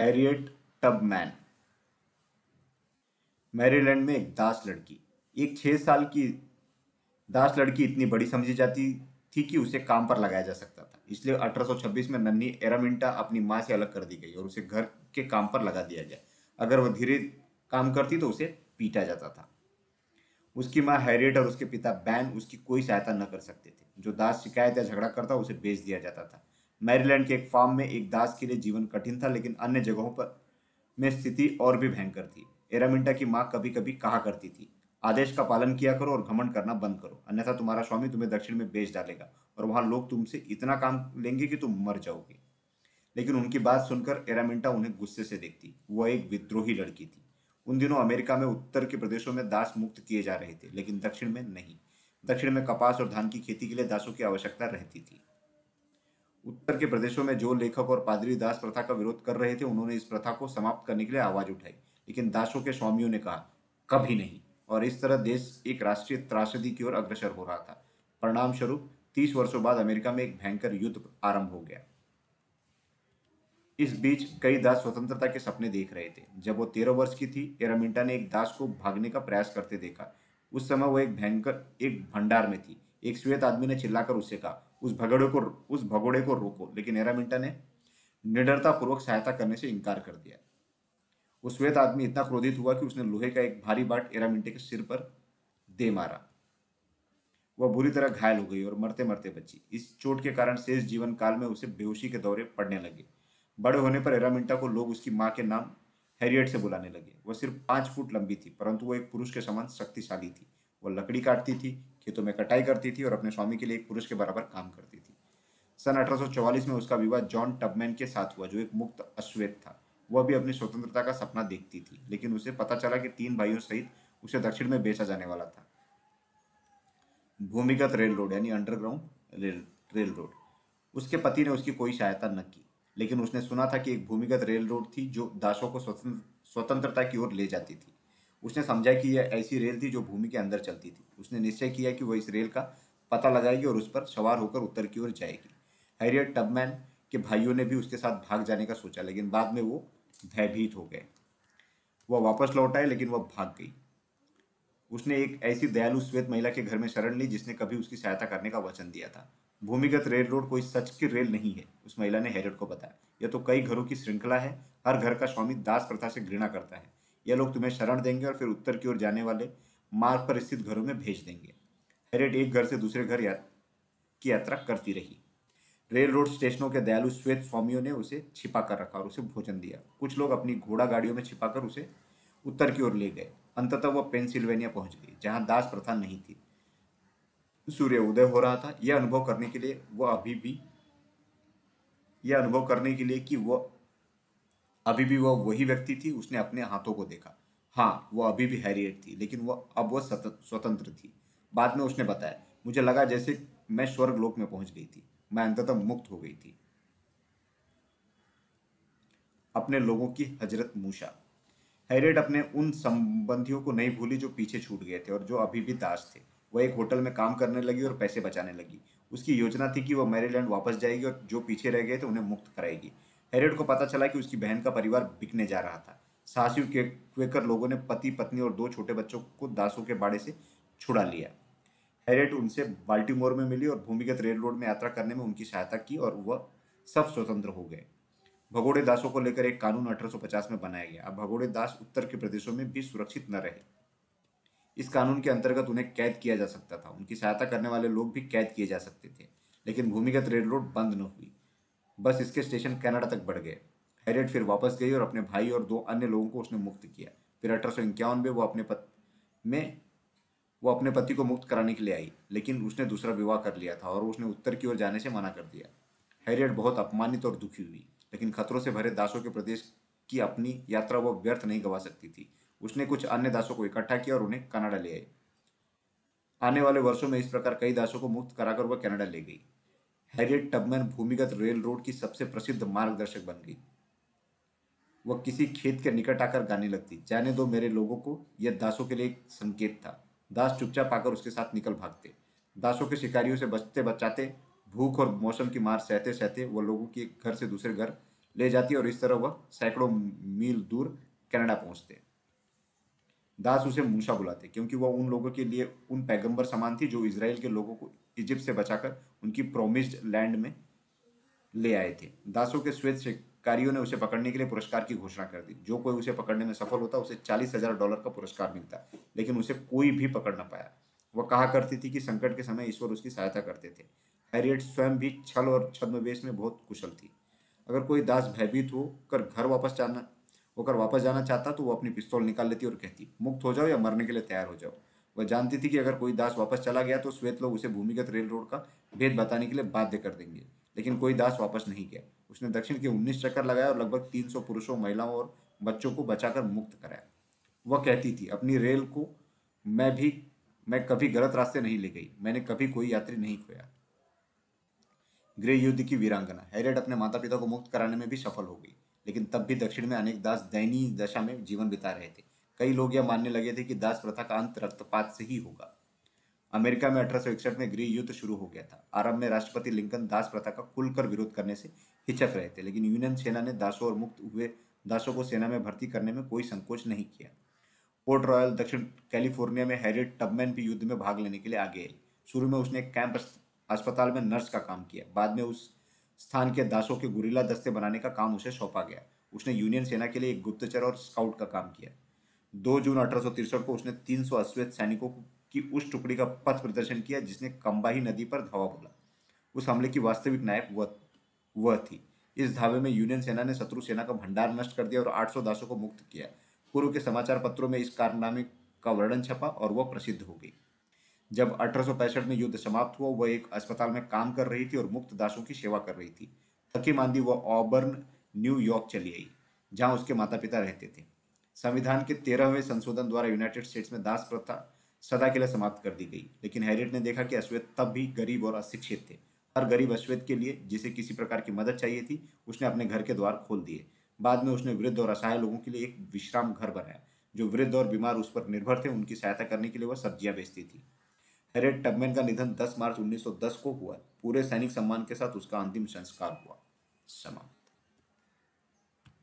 Harriet Tubman. Maryland में एक दास लड़की। एक छह साल की दास लड़की इतनी बड़ी समझी जाती थी कि उसे काम पर लगाया जा सकता था। इसलिए 1826 में नन्ही एरामिंटा अपनी माँ से अलग कर दी गई और उसे घर के काम पर लगा दिया गया। अगर वह धीरे काम करती तो उसे पीटा जाता था। उसकी माँ हैरियट और उसके पिता बैन उसकी कोई सहायता न कर सकते थे। जो दास शिकायत या झगड़ा करता उसे बेच दिया जाता था। मैरीलैंड के एक फार्म में एक दास के लिए जीवन कठिन था, लेकिन अन्य जगहों पर में स्थिति और भी भयंकर थी। एरामिंटा की माँ कभी कभी कहा करती थी, आदेश का पालन किया करो और घमंड करना बंद करो। अन्यथा तुम्हारा स्वामी तुम्हें दक्षिण में बेच डालेगा और वहाँ लोग तुमसे इतना काम लेंगे कि तुम मर जाओगे। लेकिन उनकी बात सुनकर एरामिंटा उन्हें गुस्से से देखती। वह एक विद्रोही लड़की थी। उन दिनों अमेरिका में उत्तर के प्रदेशों में दास मुक्त किए जा रहे थे, लेकिन दक्षिण में नहीं। दक्षिण में कपास और धान की खेती के लिए दासों की आवश्यकता रहती थी। उत्तर के प्रदेशों में जो लेखक और पादरी दास प्रथा का विरोध कर रहे थे, उन्होंने इस प्रथा को समाप्त करने के लिए आवाज़ उठाई। लेकिन दासों के स्वामियों ने कहा, कभी नहीं। और इस तरह देश एक राष्ट्रीय त्रासदी की ओर अग्रसर हो रहा था। परिणाम स्वरूप तीस वर्षों बाद अमेरिका में एक भयंकर युद्ध आरंभ हो गया। इस बीच कई दास स्वतंत्रता के सपने देख रहे थे। जब वो तेरह वर्ष की थी, एरामिंटा ने एक दास को भागने का प्रयास करते देखा। उस समय वो एक भयंकर, एक भंडार में थी। एक श्वेत आदमी ने चिल्लाकर उससे कहा, उस भगोड़े को, उस भगोड़े को रोको। लेकिन एरामिंटा ने निडरता पूर्वक सहायता करने से इनकार कर दिया। वो श्वेत आदमी इतना क्रोधित हुआ कि उसने लोहे का एक भारी बाट एरामिंटे के सिर पर दे मारा। वह बुरी तरह घायल हो गई और मरते मरते बची। इस चोट के कारण शेष जीवन काल में उसे बेहोशी के दौरे पड़ने लगे। बड़े होने पर एरामिंटा को लोग उसकी माँ के नाम हैरियट से बुलाने लगे। वह सिर्फ़ पाँच फुट लंबी थी, परंतु वह एक पुरुष के समान शक्तिशाली थी। वह लकड़ी काटती थी खेतों में कटाई करती थी और अपने स्वामी के लिए एक पुरुष के बराबर काम करती थी। सन 1844 में उसका विवाह जॉन टबमैन के साथ हुआ, जो एक मुक्त अश्वेत था। वह भी अपनी स्वतंत्रता का सपना देखती थी, लेकिन उसे पता चला कि तीन भाइयों सहित उसे दक्षिण में बेचा जाने वाला था। भूमिगत रेल रोड, यानी अंडरग्राउंड रेल रेल रोड। उसके पति ने उसकी कोई सहायता न की, लेकिन उसने सुना था कि एक भूमिगत रेल रोड थी, जो दासों को स्वतंत्र, स्वतंत्रता की ओर ले जाती थी। उसने समझा कि यह ऐसी रेल थी जो भूमि के अंदर चलती थी। उसने निश्चय किया कि वह इस रेल का पता लगाएगी और उस पर सवार होकर उत्तर की ओर जाएगी। हैरियट टबमैन के भाइयों ने भी उसके साथ भाग जाने का सोचा, लेकिन बाद में वो भयभीत हो गए। वह वापस लौट आए, लेकिन वह भाग गई। उसने एक ऐसी दयालु श्वेत महिला के घर में शरण ली, जिसने कभी उसकी सहायता करने का वचन दिया था। भूमिगत रेल रोड कोई सच की रेल नहीं है, उस महिला ने हैरियट को बताया। यह तो कई घरों की श्रृंखला है। हर घर का स्वामी दास प्रथा से घृणा करता है। यह लोग तुम्हें शरण देंगे और फिर उत्तर की ओर जाने वाले मार्ग पर स्थित घरों में भेज देंगे। हैरियट एक घर से दूसरे घर या, की यात्रा करती रही। रेल रोड स्टेशनों के दयालु श्वेत स्वामियों ने उसे छिपा कर रखा और उसे भोजन दिया। कुछ लोग अपनी घोड़ा गाड़ियों में छिपाकर उसे उत्तर की ओर ले गए। अंततः वह पेंसिल्वेनिया पहुँच गई जहाँ दास प्रथा नहीं थी। सूर्य उदय हो रहा था। यह अनुभव करने के लिए वह अभी भी यह अनुभव करने के लिए कि वह अभी भी वह वही व्यक्ति थी, उसने अपने हाथों को देखा। हाँ वह अभी भी हैरियट थी, लेकिन वह, अब वह स्वतंत्र थी। बाद में उसने बताया, मुझे लगा जैसे मैं स्वर्ग लोक में पहुँच गई थी। मैं अंततः मुक्त हो गई थी। अपने लोगों की हज़रत मूसा। हैरियट अपने उन संबंधियों को नहीं भूली जो पीछे छूट गए थे और जो अभी भी दास थे। वह एक होटल में काम करने लगी और पैसे बचाने लगी। उसकी योजना थी कि वह मैरीलैंड वापस जाएगी और जो पीछे रह गए थे उन्हें मुक्त कराएगी। हैरियट को पता चला कि उसकी बहन का परिवार बिकने जा रहा था। के, क्वेकर लोगों ने पति, पत्नी और दो छोटे बच्चों को दासों के बाड़े से छुड़ा लिया। हैरियट उनसे बाल्टीमोर में मिली और भूमिगत रेल रोड में यात्रा करने में उनकी सहायता की और वह सब स्वतंत्र हो गए। भगोड़े दासों को लेकर एक कानून 1850 में बनाया गया। अब भगोड़े दास उत्तर के प्रदेशों में भी सुरक्षित न रहे। इस कानून के अंतर्गत उन्हें कैद किया जा सकता था। उनकी सहायता करने वाले लोग भी कैद किए जा सकते थे। लेकिन भूमिगत रेल रोड बंद न हुई। बस इसके स्टेशन कनाडा तक बढ़ गए। हैरियट फिर वापस गई और अपने भाई और दो अन्य लोगों को उसने मुक्त किया। फिर अठारह सौ इक्यावन में वो अपने पत, में वो अपने पति को मुक्त कराने के लिए आई, लेकिन उसने दूसरा विवाह कर लिया था और उसने उत्तर की ओर जाने से मना कर दिया। हैरियट बहुत अपमानित और दुखी हुई, लेकिन खतरों से भरे दासों के प्रदेश की अपनी यात्रा वो व्यर्थ नहीं गवा सकती थी। उसने कुछ अन्य दासों को इकट्ठा किया और उन्हें कनाडा ले आई। आने वाले वर्षों में इस प्रकार कई दासों को मुक्त कराकर वह कनाडा ले गई। हैरियट टबमैन भूमिगत रेल रोड की सबसे प्रसिद्ध मार्गदर्शक बन गई। वह किसी खेत के निकट आकर गाने लगती। जाने दो मेरे लोगों को, यह दासों के लिए एक संकेत था। दास चुपचाप आकर उसके साथ निकल भागते। दासों के शिकारियों से बचते बचाते, भूख और मौसम की मार सहते सहते वह लोगों की एक घर से दूसरे घर ले जाती और इस तरह वह सैकड़ों मील दूर कनाडा पहुँचते। दास उसे मूसा बुलाते, क्योंकि वह उन लोगों के लिए, उन पैगंबर समान थी जो इसराइल के लोगों को इजिप्ट से बचाकर उनकी प्रोमिस्ड लैंड में ले आए थे। दासों के श्वेत शिकारियों ने उसे पकड़ने के लिए पुरस्कार की घोषणा कर दी। जो कोई उसे पकड़ने में सफल होता, उसे चालीस हज़ार डॉलर का पुरस्कार मिलता, लेकिन उसे कोई भी पकड़ न पाया। वह कहा करती थी कि संकट के समय ईश्वर उसकी सहायता करते थे। हैरियट स्वयं भी छल और छद्मवेश में बहुत कुशल थी। अगर कोई दास भयभीत होकर घर वापस जाना, होकर वापस जाना चाहता तो वो अपनी पिस्तौल निकाल लेती और कहती, मुक्त हो जाओ या मरने के लिए तैयार हो जाओ। वह जानती थी कि अगर कोई दास वापस चला गया तो श्वेत लोग उसे भूमिगत रेल रोड का भेद बताने के लिए बाध्य कर देंगे। लेकिन कोई दास वापस नहीं गया। उसने दक्षिण के उन्नीस चक्कर लगाया और लगभग तीन सौ पुरुषों, महिलाओं और बच्चों को बचाकर मुक्त कराया। वह कहती थी, अपनी रेल को मैं भी, मैं कभी गलत रास्ते नहीं ले गई। मैंने कभी कोई यात्री नहीं खोया। गृह युद्ध की वीरांगना। हैरियट अपने माता पिता को मुक्त कराने में भी सफल हो गई, लेकिन तब भी दक्षिण में अनेक दास दयनीय दशा में जीवन बिता रहे थे। कई लोग यह मानने लगे थे कि दास प्रथा का अंत रक्तपात से ही होगा। अमेरिका में अठारह सौ इकसठ में गृह युद्ध शुरू हो गया था। आरंभ में राष्ट्रपति लिंकन दास प्रथा का खुलकर विरोध करने से हिचक रहे थे, लेकिन यूनियन सेना ने दासों और मुक्त हुए दासों को सेना में भर्ती करने में कोई संकोच नहीं किया। पोर्ट रॉयल, दक्षिण कैलिफ़ोर्निया में हैरिट टबमैन भी युद्ध में भाग लेने के लिए आगे आई। शुरू में उसने कैंप अस्पताल में नर्स का काम किया। बाद में उस स्थान के दासों के गुरीला दस्ते बनाने का काम उसे सौंपा गया। उसने यूनियन सेना के लिए एक गुप्तचर और स्काउट का काम किया। दो जून अठारह को उसने 300 अश्वेत सैनिकों की उस टुकड़ी का पथ प्रदर्शन किया, जिसने कंबाही नदी पर धावा बोला। उस हमले की वास्तविक नायक वह वह थी। इस धावे में यूनियन सेना ने शत्रु सेना का भंडार नष्ट कर दिया और 800 दासों को मुक्त किया। पूर्व के समाचार पत्रों में इस कारनामे का वर्णन छपा और वह प्रसिद्ध हो गई। जब अठारह सौ पैंसठ में युद्ध समाप्त हुआ, वह एक अस्पताल में काम कर रही थी और मुक्त दासों की सेवा कर रही थी। थकी मांदी वह ऑबर्न न्यूयॉर्क चली आई, जहाँ उसके माता पिता रहते थे। संविधान के तेरहवें संशोधन द्वारा यूनाइटेड स्टेट्स में दास प्रथा सदा के लिए समाप्त कर दी गई। लेकिन हैरियट ने देखा कि अश्वेत तब भी गरीब और अशिक्षित थे। हर गरीब अश्वेत के लिए जिसे किसी प्रकार की मदद चाहिए थी, उसने अपने घर के द्वार खोल दिए। बाद में उसने वृद्ध और असहाय लोगों के लिए एक विश्राम घर बनाया, जो वृद्ध और बीमार उस पर निर्भर थे, उनकी सहायता करने के लिए वह सब्ज़ियाँ बेचती थी। हैरियट टबमैन का निधन 10 मार्च 1910 को हुआ। पूरे सैनिक सम्मान के साथ उसका अंतिम संस्कार हुआ। समाप्त।